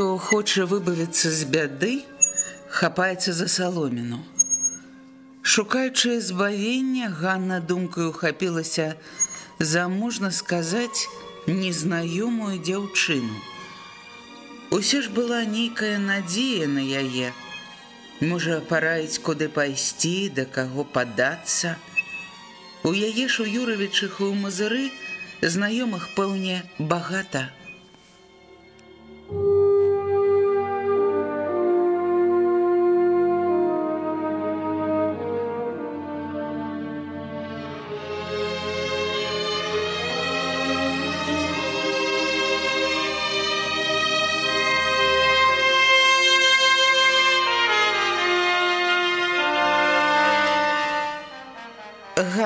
Хто хоча выбавіцца з бяды, хапаецца за саломіну. Шукаючы збавення, Ганна думкаю хапілася за, можна сказаць, незнаёмую дзяўчыну. Усё ж была нейкая надзея на яе. Можа параіць, куды пайсці, да каго падацца. У яе ж у Юравічых і ў мазыры знаёмых пэўне багата.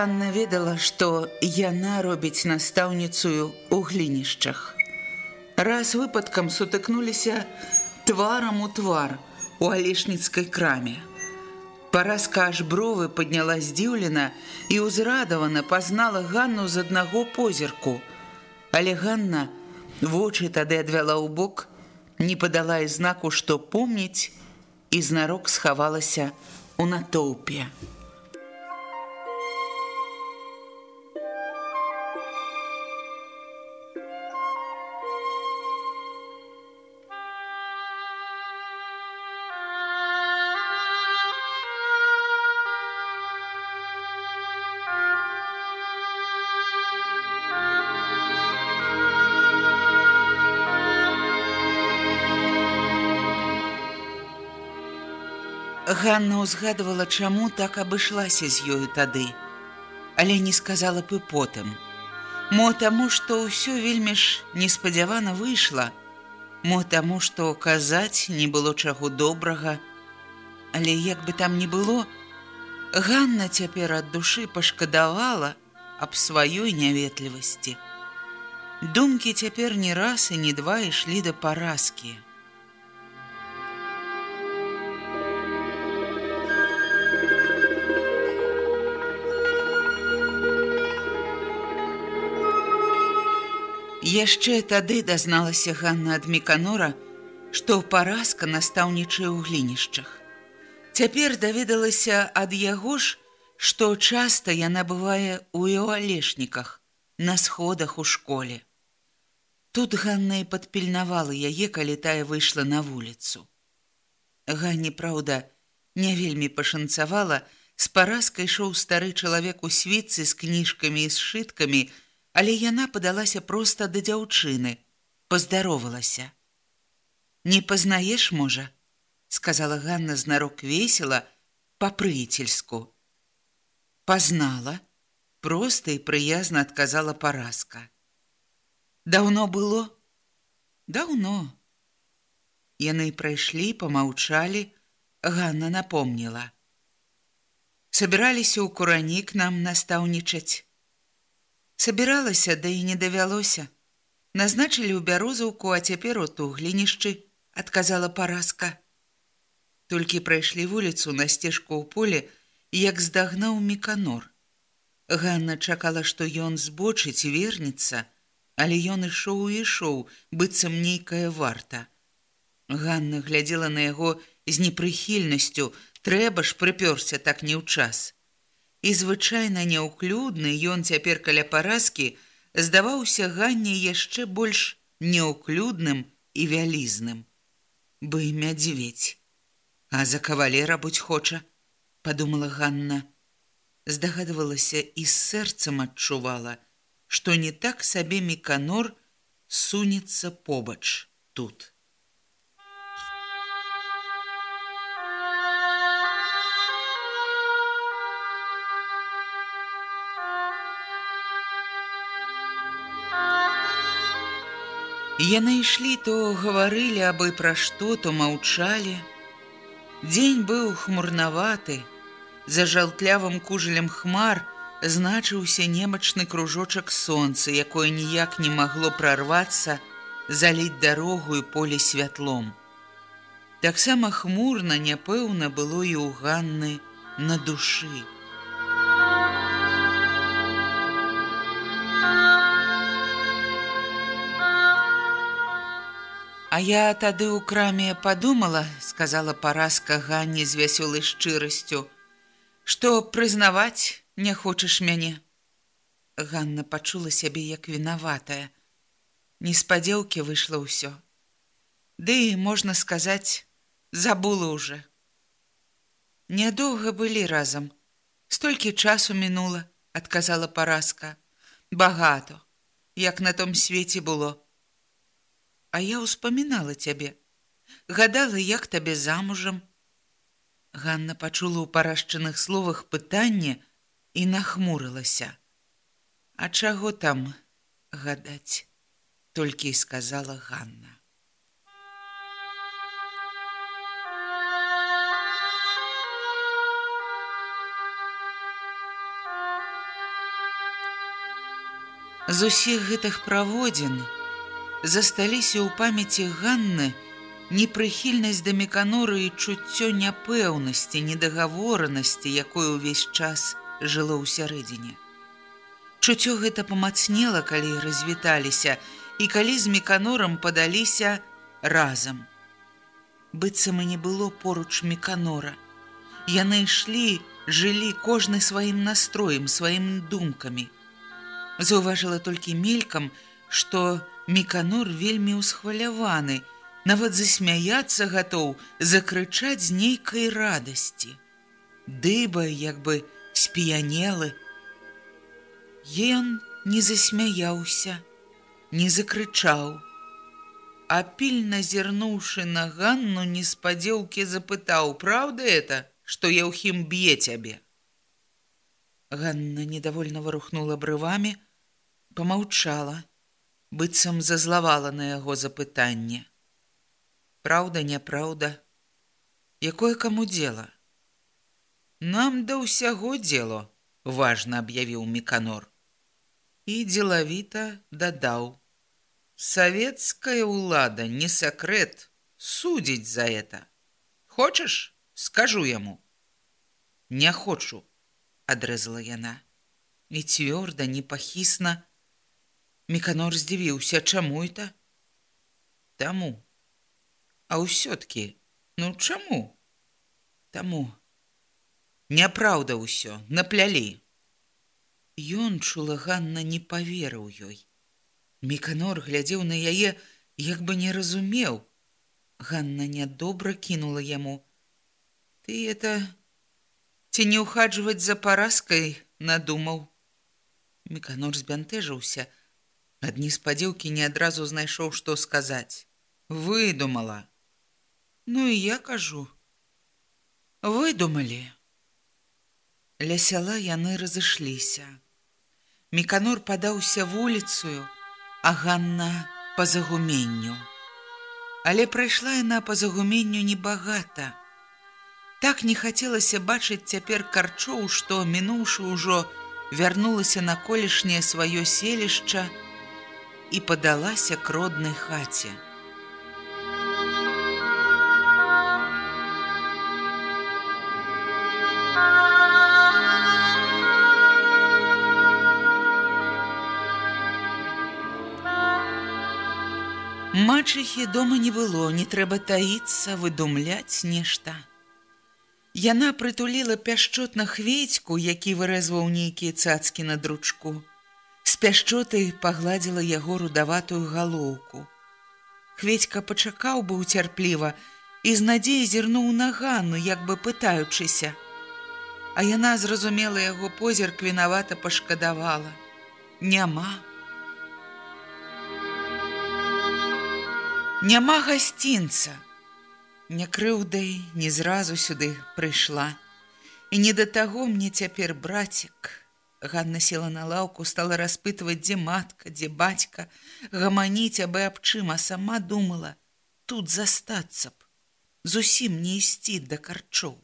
Ганна ведала, што яна робіць настаўніцую ў глінішчах. Раз выпадкам сутыкнуліся тварам у твар у алешніцкай краме. Паразка аж бровы падняла здзіўлена і ўзрадавана пазнала Ганну з аднаго позірку. Але Ганна вочы тады адвяла ў бок, не падала і знаку, што помніць, і знарок схавалася ў натоўпе. Ганна ўзгадывала, чаму так абышлася з ёю тады, але не сказала б і потым. Мо таму, што ўсё вельмі ж неспадзявана выйшла, мо таму, што казаць не было чаго добрага, Але як бы там ні было, Ганна цяпер ад душы пашкадавала аб сваёй няветлівасці. Думкі цяпер ні раз і ні два ішлі да паразкі. Яшчэ тады дазналася Ганна ад Меканора, што паразка настаўнічае ў глінішчах. Цяпер даведалася ад яго ж, што часта яна бывае ў алешніках, на сходах у школе. Тут Ганна і падпільнавала яе, калі тая выйшла на вуліцу. Ганне, праўда, не вельмі пашанцавала, з паразкай ішоў стары чалавек у свіцы з кніжкамі і сшыткамі, але яна падалася проста да дзяўчыны, паздаровалася. Не пазнаеш, можа, сказала Ганна знарок весела па-прыяцельску. Пазнала, проста і прыязна адказала паразка. Даўно было? Даўно. Яны прайшлі, помаўчалі, Ганна напомніла. Сабіраліся ў куранік нам настаўнічаць. Сабіралася, да і не давялося. Назначылі ў бярозаўку, а цяпер от у глінішчы, адказала паразка. Толькі прайшлі вуліцу на сцежку ў поле, як здагнаў меканор. Ганна чакала, што ён збочыць вернецца, але ён ішоў і ішоў, быццам нейкая варта. Ганна глядзела на яго з непрыхільнасцю, трэба ж прыпёрся так не ў час і звычайна няўклюдны ён цяпер каля паразкі здаваўся ганне яшчэ больш няўклюдным і вялізным. бы мядзведь. А за кавалера будь хоча, падумала Ганна. Здагадвалася і сэрцам адчувала, што не так сабе міканор сунецца побач тут. Яны ішлі то гаварылі абы пра што, то маўчалі. Дзень быў хмурнаваты. За жалтлявым кужалем хмар значыўся немачны кружочак сонца, якое ніяк не магло прарвацца, заліць дарогу і поле святлом. Таксама хмурна, няпэўна было і ў Ганны на душы. А я тады ў краме падумала, сказала паразка Ганні з вясёлай шчырасцю, што прызнаваць не хочаш мяне. Ганна пачула сябе як вінаватая. Неспадзеўкі выйшла ўсё. Ды, можна сказаць, забула ўжо. Нядоўга былі разам. Столькі часу мінула, адказала паразка. Багато, як на том свеце было. А я ўспамінала цябе. Гадала, як табе замужам. Ганна пачула ў парашчаных словах пытанне і нахмурылася. А чаго там гадаць? Толькі і сказала Ганна. З усіх гэтых праводзін, засталіся ў памяці Ганны непрыхільнасць да меканоры і чуццё няпэўнасці, недагаворанасці, якой увесь час жыло ў сярэдзіне. Чуццё гэта памацнела, калі развіталіся і калі з меканорам падаліся разам. Быццам і не было поруч меканора. Яны ішлі, жылі кожны сваім настроем, сваімі думкамі. Заўважыла толькі мелькам, што Міканор вельмі ўсхваляваны, нават засмяяцца гатоў закрычаць з нейкай радасці. Дыба як бы спіянелы. Ён не засмяяўся, не закрычаў. А пільна зірнуўшы на Ганну неспадзеўкі запытаў: «Праўда это, што Яўхім б'е цябе. Ганна недовольна варухнула брывамі, помаўчала быццам зазлавала на яго запытанне. Праўда, няпраўда, якое каму дзела? Нам да ўсяго дзело, важна аб'явіў міканор. І дзелавіта дадаў: Савецкая ўлада не сакрэт судзіць за это. Хочаш, скажу яму. Не хочу, адрэзала яна. І цвёрда, непахісна, Меканор здзівіўся, чаму это? Таму. А ўсё-ткі, ну чаму? Таму. Няпраўда ўсё, наплялі. Ён чула Ганна не паверыў ёй. Меканор глядзеў на яе, як бы не разумеў. Ганна нядобра кінула яму. Ты это ці не ўхаджваць за паразкай надумаў. Меканор збянтэжыўся, Ад неспадзеўкі не адразу знайшоў, што сказаць. Выдумала. Ну і я кажу. Выдумалі. Ля сяла яны разышліся. Меканор падаўся вуліцаю, а Ганна па загуменню. Але прайшла яна па загуменню небагата. Так не хацелася бачыць цяпер карчоў, што, мінуўшы ўжо, вярнулася на колішняе сваё селішча, і падалася к роднай хаце. Мачыхі дома не было, не трэба таіцца, выдумляць нешта. Яна прытуліла пяшчотна хведьку, які вырэзваў нейкія цацкі на дручку. Пяшчотай пагладзіла яго рудаватую галоўку. Хведька пачакаў быў цярпліва і з надзеі зірнуў на Ганну, як бы пытаючыся. А яна зразумела яго позірк вінавата пашкадавала. Няма. Няма гасцінца. Не крыўдай, не зразу сюды прыйшла. І не да таго мне цяпер брацік. Ганна села на лаўку, стала распытваць, дзе матка, дзе бацька, гаманіць абы аб чым, а сама думала: тут застацца б, зусім не ісці да карчоў.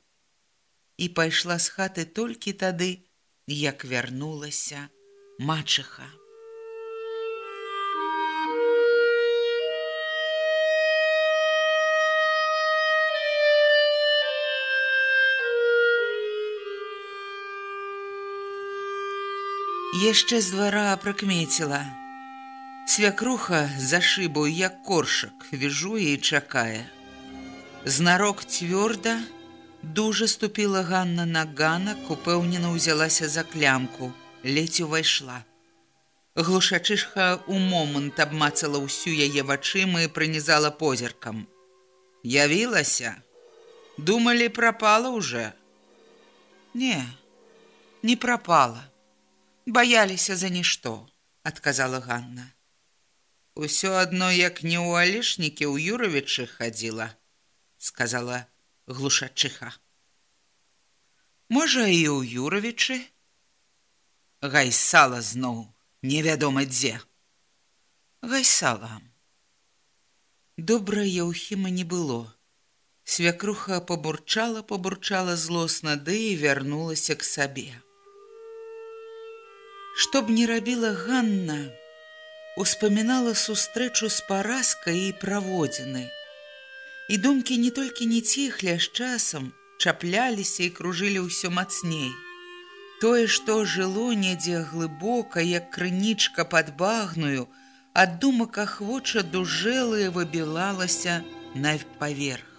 І пайшла з хаты толькі тады, як вярнулася мачыха. Яшчэ з двара прыкмеціла. Свякруха за шыбу, як коршак, віжуе і чакае. Знарок цвёрда, дужа ступіла Ганна на ганак, упэўнена ўзялася за клямку, ледзь увайшла. Глушачышха ў момант абмацала ўсю яе вачыма і прынізала позіркам. Явілася, думалі прапала уже. Не, не прапала баяліся за нішто адказала Ганна. Усё адно як не ў алешнікі ў юравічы хадзіла сказала глушачыха можа і ў юравічы? Гайсала зноў невядома дзе. Гайсала. Добра яўхіма не было. Свякруха пабурчала пабурчала злосна ды і вярнулася к сабе Што б не рабіла Ганна, успамінала сустрэчу з паразкай і праводзіны. І думкі не толькі не ціхлі з часам, чапляліся і кружылі ўсё мацней. Тое, што жыло недзе глыбока, як крынічка пад багную, ад думак ахвоча дужэлыя выбілалася на паверх.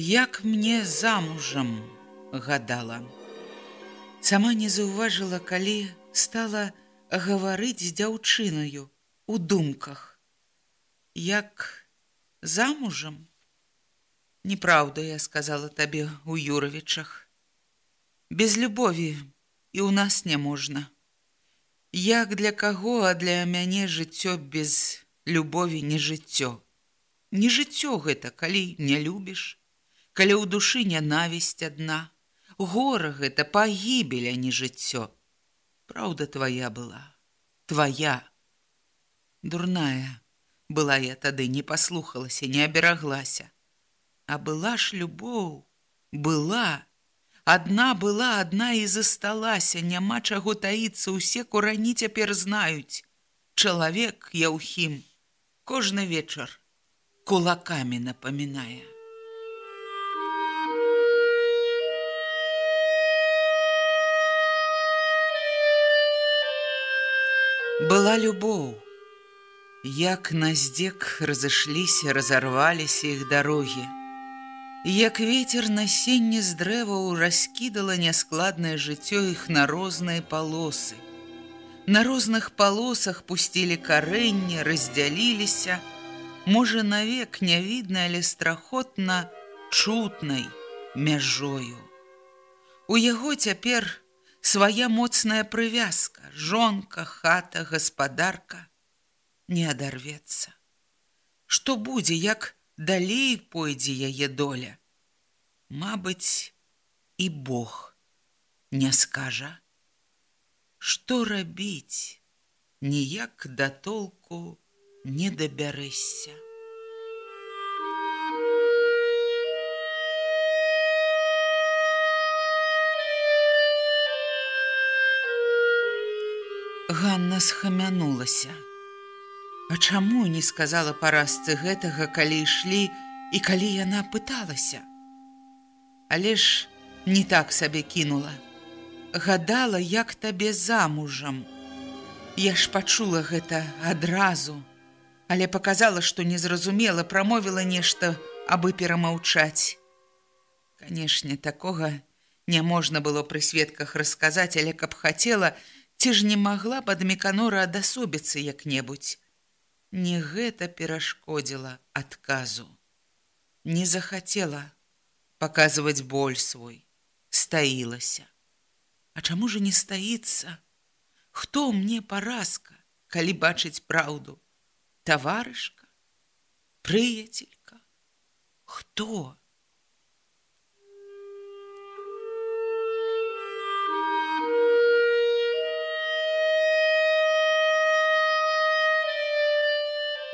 Як мне замужам гадала. Сама не заўважыла, калі стала гаварыць з дзяўчынаю у думках. Як замужам? Неправда, я сказала табе у Юравічах. Без любові і ў нас няможна. Як для каго, а для мяне жыццё без любові не жыццё. Не жыццё гэта, калі не любіш, калі ў душы нянавісць адна. Гора гэта пагібеля не жыццё. Праўда твоя была. Твоя дурная была я тады не паслухалася не абераглася. А была ж любоў была. Адна была адна і засталася. Няма чаго таіцца усе курані цяпер знаюць. Чалавек яўхім кожны вечар кулакамі напамінае была любоў. Як на здзек разышліся, разарваліся іх дарогі. Як ветер насенне з дрэваў раскідала няскладнае жыццё іх на розныя палосы. На розных палосах пусцілі карэнне, раздзяліліся, можа навек не відна, але страхотна чутнай мяжою. У яго цяпер, свая моцная прывязка, жонка, хата, гаспадарка не адарвецца. Што будзе, як далей пойдзе яе доля? Мабыць, і Бог не скажа, Што рабіць, ніяк да толку не дабярэшся. Ганна схамянулася. А чаму не сказала паразцы гэтага, калі ішлі і калі яна пыталася? Але ж не так сабе кінула. Гадала, як табе замужам. Я ж пачула гэта адразу, але показала, што незразумела прамовіла нешта, абы перамаўчаць. Канешне, такога Няможна было пры сведках расказаць, але каб хацела, ці ж не магла б ад меканора адасобіцца як-небудзь. Не гэта перашкодзіла адказу. Не захацела паказваць боль свой, стаілася. А чаму ж не стаіцца? Хто мне паразка, калі бачыць праўду? Таварышка, прыяцелька, хто?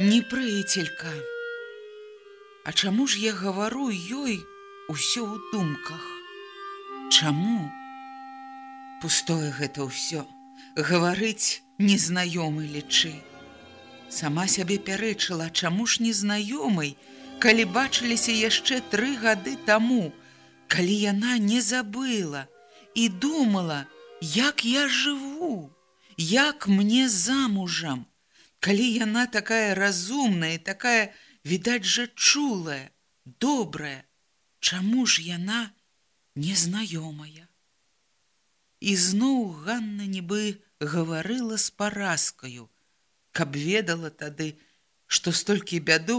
Не прыяцелька. А чаму ж я гавару ёй усё ў думках? Чаму? Пустое гэта ўсё. Гаварыць незнаёмы лічы. Сама сябе пярэчыла, чаму ж незнаёмай, калі бачыліся яшчэ тры гады таму, калі яна не забыла і думала, як я жыву, як мне замужам, калі яна такая разумная такая відаць жа чулая добрая чаму ж яна незнаёмая? І зноў Ганна нібы гаварыла з паразкаю каб ведала тады што столькі бяду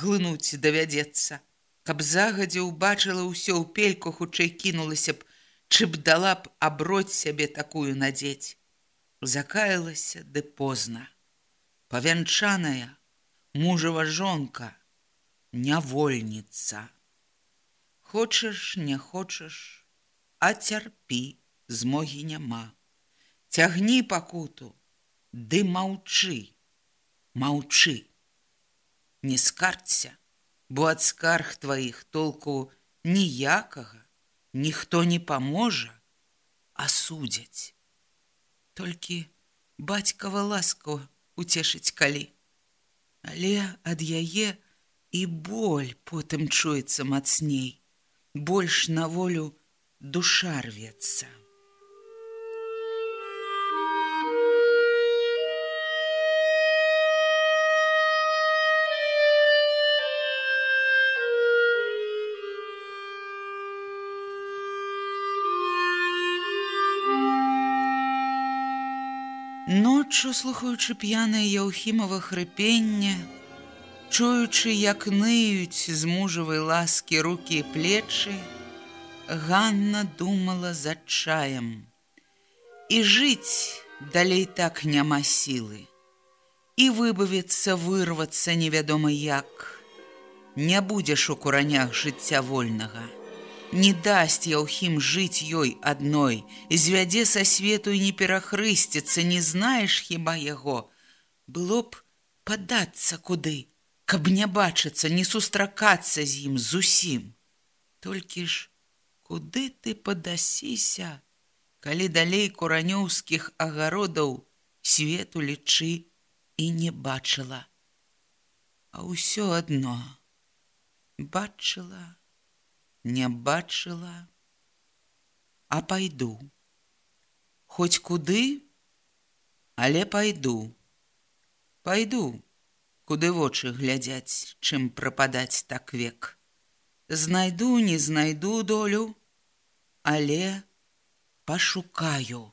глынуць давядзецца каб загадзя ўбачыла ўсё ў пельку хутчэй кінулася б чып дала б аброць сябе такую надзець. Закаялася ды позна павянчаная мужава жонка нявольніца. Хочаш не хочаш а цярпі змогі няма. Цягні пакуту ды маўчы маўчы. Не скарцся бо ад скарг тваіх толку ніякага ніхто не паможа а судзяць. Толькі бацькава ласкава уцешыць калі. Але ад яе і боль потым чуецца мацней, больш на волю душа рвецца. Ноччу слухаючы п'янае яўхімава хрыпенне, чуючы, як ныюць з мужавай ласкі рукі і плечы, Ганна думала за чаем. І жыць далей так няма сілы. І выбавіцца вырвацца невядома як. Не будзеш у куранях жыцця вольнага не дасць Яўхім жыць ёй адной, звядзе са свету і не перахрысціцца, не знаеш хіба яго. Было б падацца куды, каб не бачыцца, не сустракацца з ім зусім. Толькі ж куды ты падасіся, калі далей куранёўскіх агародаў свету лічы і не бачыла. А ўсё адно бачыла, не бачыла, а пайду. Хоць куды, але пайду. Пайду, куды вочы глядзяць, чым прападаць так век. Знайду, не знайду долю, але пашукаю.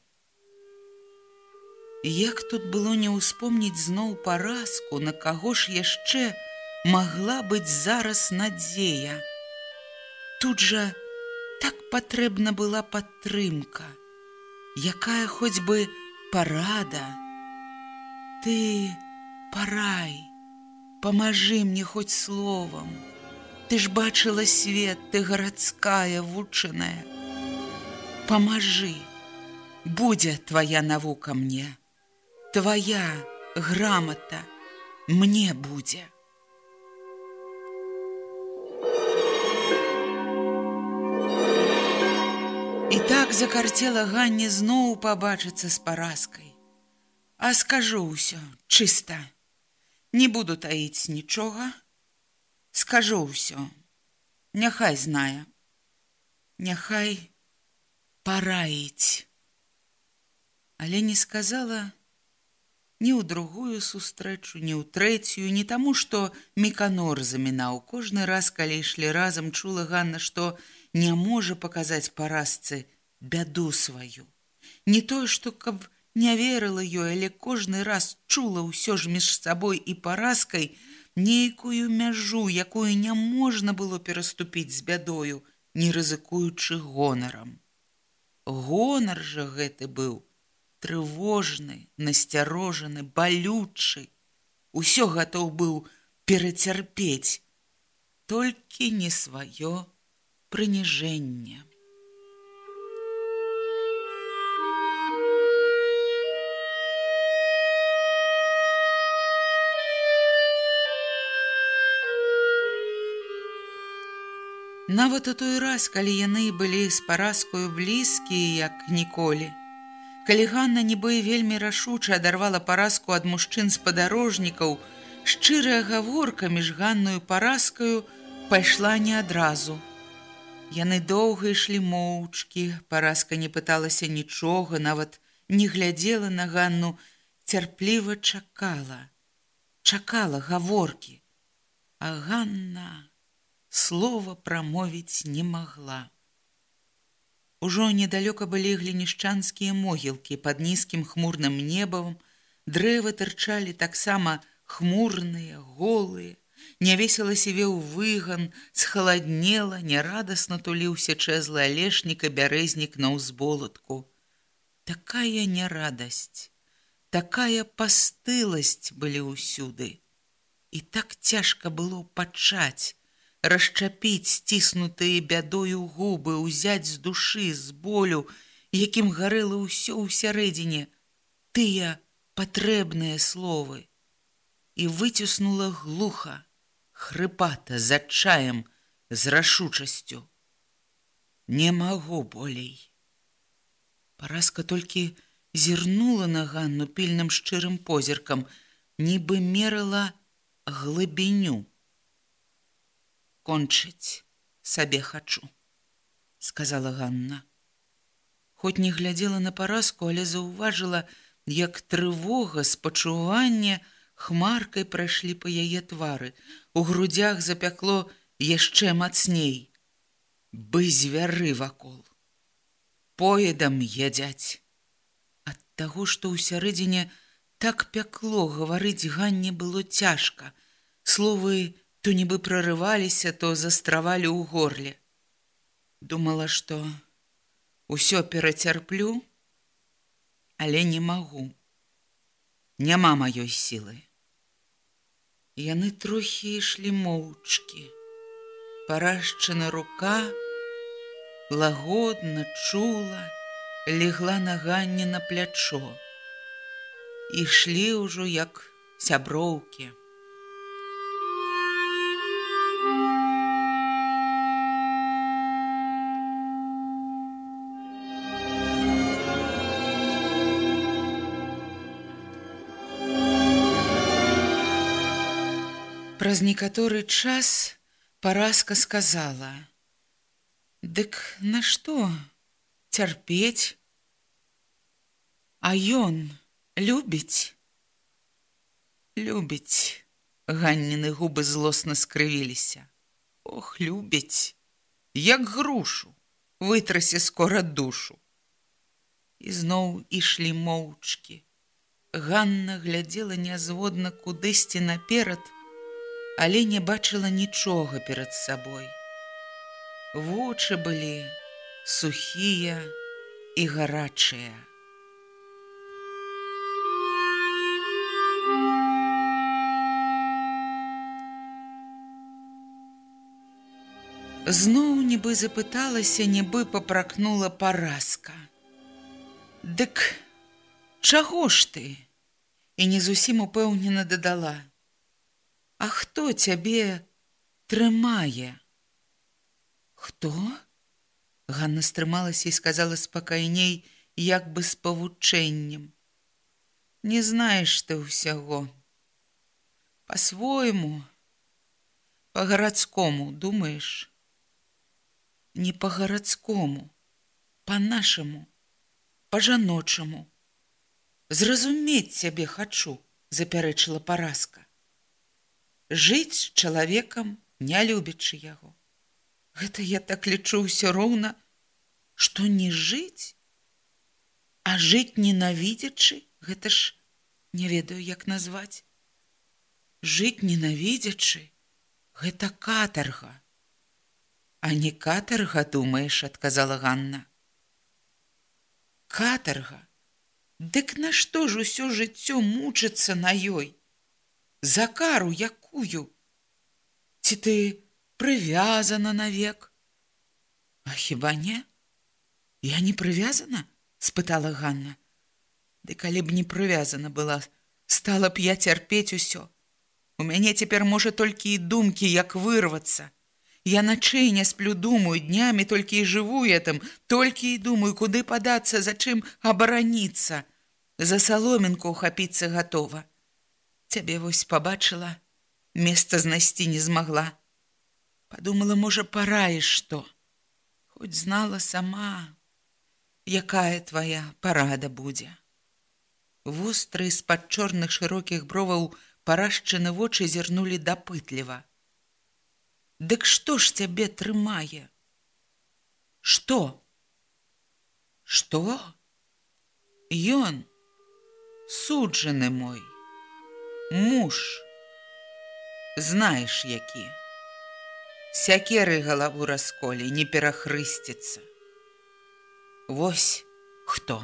Як тут было не ўспомніць зноў паразку, на каго ж яшчэ магла быць зараз надзея. Тут жа так патрэбна была падтрымка, якая хоць бы парада. Ты парай, памажы мне хоць словам. Ты ж бачыла свет, ты гарадская вучаная. Памажы, будзе твоя навука мне, Твая грамата мне будзе. І так закарцела Ганне зноў пабачыцца з паразкай. А скажу ўсё чыста, не буду таіць нічога, скажу ўсё, няхай знае, няхай параіць. Але не сказала ні ў другую сустрэчу, ні ў трэцюю, не таму, што міканор замінаў. Кожны раз, калі ішлі разам, чула Ганна, што не можа паказаць паразцы бяду сваю. Не тое, што каб не верыла ёй, але кожны раз чула ўсё ж між сабой і паразкай нейкую мяжу, якую няможна было пераступіць з бядою, не рызыкуючы гонарам. Гонар жа гэты быў трывожны, насцярожаны, балючы. Усё гатоў быў перацярпець, толькі не сваё прыніжэнне. Нават у той раз, калі яны былі з паразкою блізкія, як ніколі. Калі Ганна нібы вельмі рашуча адарвала паразку ад мужчын спадарожнікаў, шчырая гаворка між ганную паразкаю пайшла не адразу. Яны доўга ішлі моўчкі, паразка не пыталася нічога, нават не глядзела на Ганну, цярпліва чакала, чакала гаворкі. А Ганна слова прамовіць не магла. Ужо недалёка былі глінішчанскія могілкі пад нізкім хмурным небам, дрэвы тырчалі таксама хмурныя, голыя, Нявесела сівеў выган, схаладнела, нярадасна туліўся чэзлы алешніка бярэзнік на ўзболатку. Такая нярадасць, такая пастыласць былі ўсюды. І так цяжка было пачаць, расчапіць сціснутыя бядою губы, узяць з душы з болю, якім гарэла ўсё ў сярэдзіне, тыя патрэбныя словы і выціснула глуха, хрыпата з адчаем з рашучасцю. Не магу болей. Паразка толькі зірнула на ганну пільным шчырым позіркам, нібы мерала глыбіню кончыць сабе хачу сказала Ганна хоць не глядзела на паразку але заўважыла як трывога спачуванне хмаркай прайшлі па яе твары у грудях запякло яшчэ мацней бы звяры вакол поедам ядзяць ад таго што ў сярэдзіне так пякло гаварыць ганне было цяжка словы то нібы прорываліся, то застравалі ў горле. Думала, што ўсё перацярплю, але не магу. Няма маёй сілы. Яны трохі ішлі моўчкі. Парашчана рука, лагодна чула, легла на ганне на плячо. Ішлі ўжо як сяброўкі. Праз некаторы час паразка сказала: « Дык нашто цярпець? А ён любіць, любіць, ганніны губы злосна скрывіліся. Ох, любіць, як грушу, вытрасе скора душу. І зноў ішлі моўчкі. Ганна глядзела нязводна кудысьці наперад, але не бачыла нічога перад сабой. Вочы былі сухія і гарачыя. Зноў нібы запыталася, нібы папракнула паразка. Дык чаго ж ты? І не зусім упэўнена дадала: А хто цябе трымае? Хто? Ганна стрымалася і сказала спакайней, як бы з павучэннем. Не знаеш ты ўсяго. Па-свойму, па-гарадскому думаеш, не па-гарадскому, па-нашаму, па-жаночаму. зразумець цябе хачу, запярэчыла паразка. Жыць з чалавекам, не любячы яго. Гэта я так лічу ўсё роўна, што не жыць, а жыць ненавідзячы, гэта ж не ведаю, як назваць. Жыць ненавідзячы, гэта катарга. А не катарга, думаеш, адказала Ганна. Катарга. Дык нашто ж усё жыццё мучыцца на ёй? За кару якую? Ці ты прывязана навек? А хіба не? Я не прывязана? спытала Ганна. Ды калі б не прывязана была, стала б я цярпець усё. У мяне цяпер можа толькі і думкі, як вырвацца. Я начэй не сплю думаю днямі толькі і жыву этом, толькі і думаю, куды падацца, за чым абараніцца. За саломінку ухапіцца гатова. Цябе вось пабачыла, месца знайсці не змагла. Падумала, можа, параеш што. Хоць знала сама, якая твая парада будзе. Востры з-пад чорных шырокіх броваў парашчыны вочы зірнулі дапытліва. Дык што ж цябе трымае? Што? Што? Ён, суджаны мой, муж, знаеш які. Сякеры галаву расколі не перахрысціцца. Вось хто?